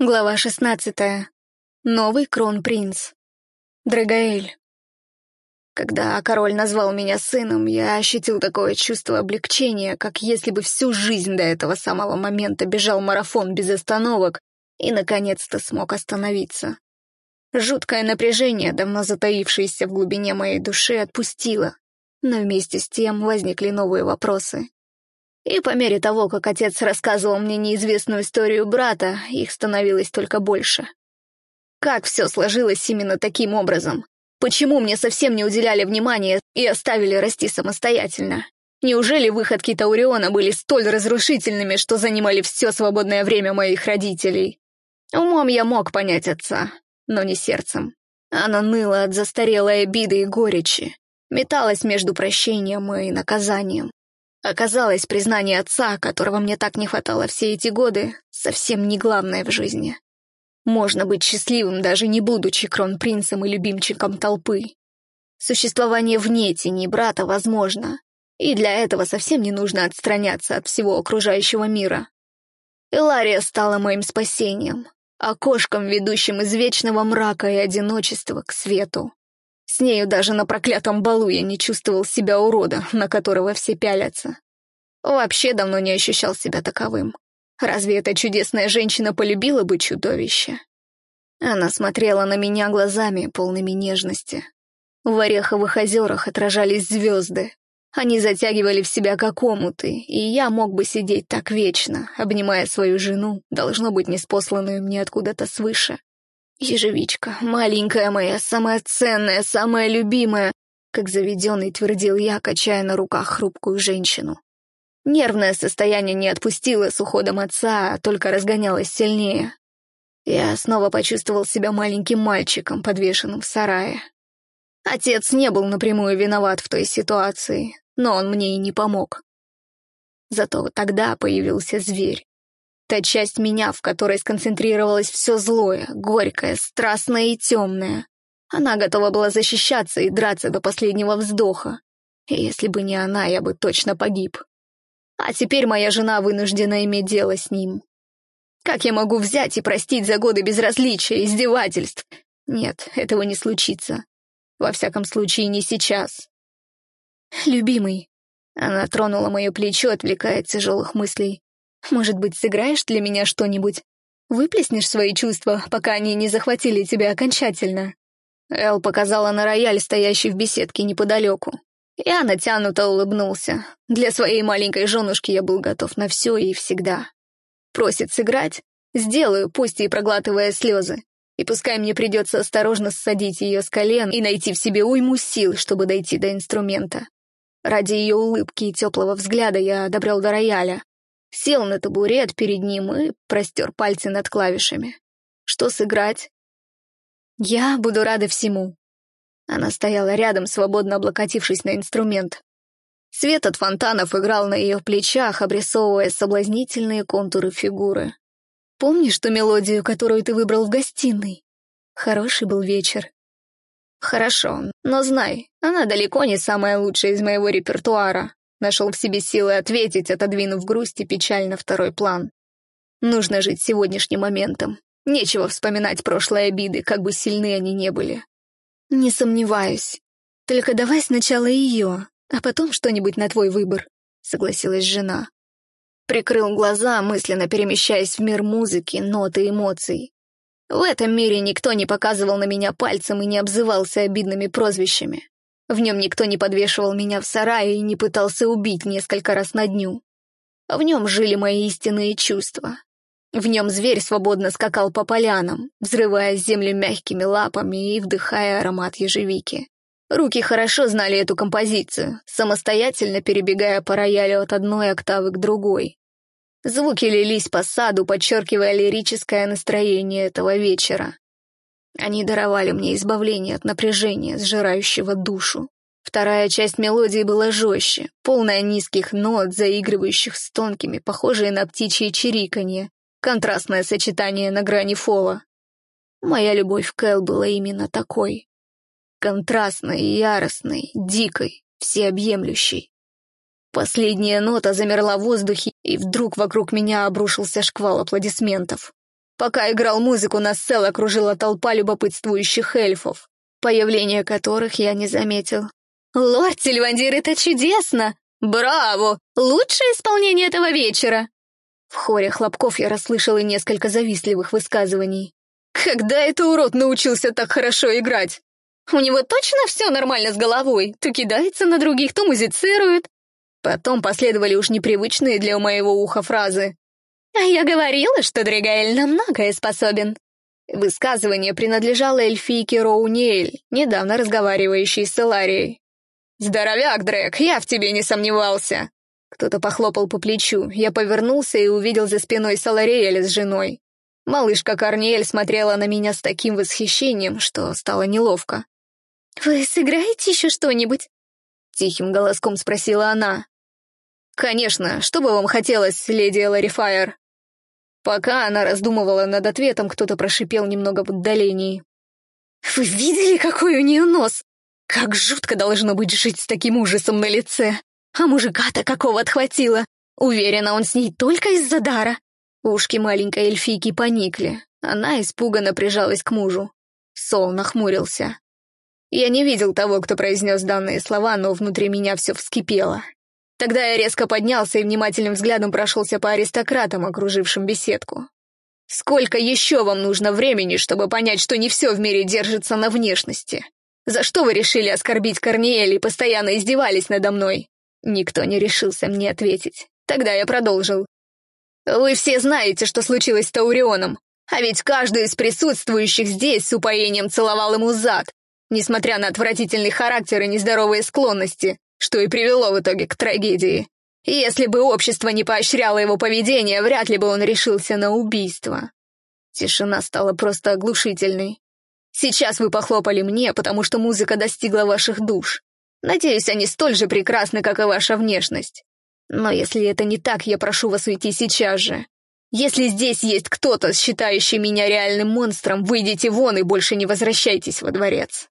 Глава шестнадцатая. Новый кронпринц. Драгаэль. Когда король назвал меня сыном, я ощутил такое чувство облегчения, как если бы всю жизнь до этого самого момента бежал марафон без остановок и, наконец-то, смог остановиться. Жуткое напряжение, давно затаившееся в глубине моей души, отпустило, но вместе с тем возникли новые вопросы. И по мере того, как отец рассказывал мне неизвестную историю брата, их становилось только больше. Как все сложилось именно таким образом? Почему мне совсем не уделяли внимания и оставили расти самостоятельно? Неужели выходки Тауриона были столь разрушительными, что занимали все свободное время моих родителей? Умом я мог понять отца, но не сердцем. Оно ныло от застарелой обиды и горечи, металось между прощением и наказанием. Оказалось, признание отца, которого мне так не хватало все эти годы, совсем не главное в жизни. Можно быть счастливым, даже не будучи кронпринцем и любимчиком толпы. Существование вне тени брата возможно, и для этого совсем не нужно отстраняться от всего окружающего мира. Илария стала моим спасением, окошком, ведущим из вечного мрака и одиночества к свету. С нею даже на проклятом балу я не чувствовал себя урода, на которого все пялятся. Вообще давно не ощущал себя таковым. Разве эта чудесная женщина полюбила бы чудовище? Она смотрела на меня глазами, полными нежности. В Ореховых озерах отражались звезды. Они затягивали в себя как омуты, и я мог бы сидеть так вечно, обнимая свою жену, должно быть, неспосланную мне откуда-то свыше. «Ежевичка, маленькая моя, самая ценная, самая любимая», как заведенный твердил я, качая на руках хрупкую женщину. Нервное состояние не отпустило с уходом отца, а только разгонялось сильнее. Я снова почувствовал себя маленьким мальчиком, подвешенным в сарае. Отец не был напрямую виноват в той ситуации, но он мне и не помог. Зато тогда появился зверь. Та часть меня, в которой сконцентрировалось все злое, горькое, страстное и темное. Она готова была защищаться и драться до последнего вздоха. И если бы не она, я бы точно погиб. А теперь моя жена вынуждена иметь дело с ним. Как я могу взять и простить за годы безразличия, издевательств? Нет, этого не случится. Во всяком случае, не сейчас. «Любимый», — она тронула мое плечо, отвлекая от тяжелых мыслей. Может быть, сыграешь для меня что-нибудь? Выплеснешь свои чувства, пока они не захватили тебя окончательно?» Эл показала на рояль, стоящий в беседке неподалеку. Я натянуто улыбнулся. Для своей маленькой женушки я был готов на все и всегда. Просит сыграть? Сделаю, пусть и проглатывая слезы. И пускай мне придется осторожно ссадить ее с колен и найти в себе уйму сил, чтобы дойти до инструмента. Ради ее улыбки и теплого взгляда я добрел до рояля, Сел на табурет перед ним и простер пальцы над клавишами. Что сыграть? Я буду рада всему. Она стояла рядом, свободно облокотившись на инструмент. Свет от фонтанов играл на ее плечах, обрисовывая соблазнительные контуры фигуры. Помнишь ту мелодию, которую ты выбрал в гостиной? Хороший был вечер. Хорошо, но знай, она далеко не самая лучшая из моего репертуара. Нашел в себе силы ответить, отодвинув грусть и печаль на второй план. Нужно жить сегодняшним моментом. Нечего вспоминать прошлые обиды, как бы сильны они не были. Не сомневаюсь. Только давай сначала ее, а потом что-нибудь на твой выбор, согласилась жена. Прикрыл глаза, мысленно перемещаясь в мир музыки, ноты эмоций. В этом мире никто не показывал на меня пальцем и не обзывался обидными прозвищами. В нем никто не подвешивал меня в сарае и не пытался убить несколько раз на дню. В нем жили мои истинные чувства. В нем зверь свободно скакал по полянам, взрывая землю мягкими лапами и вдыхая аромат ежевики. Руки хорошо знали эту композицию, самостоятельно перебегая по роялю от одной октавы к другой. Звуки лились по саду, подчеркивая лирическое настроение этого вечера. Они даровали мне избавление от напряжения, сжирающего душу. Вторая часть мелодии была жестче, полная низких нот, заигрывающих с тонкими, похожие на птичьи чириканье, контрастное сочетание на грани фола. Моя любовь к Эл была именно такой. Контрастной, яростной, дикой, всеобъемлющей. Последняя нота замерла в воздухе, и вдруг вокруг меня обрушился шквал аплодисментов. Пока играл музыку, нас цел окружила толпа любопытствующих эльфов, появление которых я не заметил. «Лорд Сильвандир, это чудесно! Браво! Лучшее исполнение этого вечера!» В хоре хлопков я расслышала несколько завистливых высказываний. «Когда это урод научился так хорошо играть? У него точно все нормально с головой? То кидается на других, то музицирует?» Потом последовали уж непривычные для моего уха фразы. «А я говорила, что Дрегаэль на многое способен». Высказывание принадлежало эльфийке Роуниэль, недавно разговаривающей с Эларией. «Здоровяк, Дрек, я в тебе не сомневался!» Кто-то похлопал по плечу, я повернулся и увидел за спиной Салариэля с женой. Малышка Корниэль смотрела на меня с таким восхищением, что стало неловко. «Вы сыграете еще что-нибудь?» Тихим голоском спросила она. «Конечно, что бы вам хотелось, леди Элари Файер?» Пока она раздумывала над ответом, кто-то прошипел немного в отдалении. «Вы видели, какой у нее нос? Как жутко должно быть жить с таким ужасом на лице! А мужика-то какого отхватило! Уверена, он с ней только из-за дара!» Ушки маленькой эльфийки поникли. Она испуганно прижалась к мужу. Сол нахмурился. Я не видел того, кто произнес данные слова, но внутри меня все вскипело. Тогда я резко поднялся и внимательным взглядом прошелся по аристократам, окружившим беседку. Сколько еще вам нужно времени, чтобы понять, что не все в мире держится на внешности? За что вы решили оскорбить Корниэль и постоянно издевались надо мной? Никто не решился мне ответить. Тогда я продолжил. Вы все знаете, что случилось с Таурионом, а ведь каждый из присутствующих здесь с упоением целовал ему зад, несмотря на отвратительный характер и нездоровые склонности, что и привело в итоге к трагедии. Если бы общество не поощряло его поведение, вряд ли бы он решился на убийство. Тишина стала просто оглушительной. Сейчас вы похлопали мне, потому что музыка достигла ваших душ. Надеюсь, они столь же прекрасны, как и ваша внешность. Но если это не так, я прошу вас уйти сейчас же. Если здесь есть кто-то, считающий меня реальным монстром, выйдите вон и больше не возвращайтесь во дворец.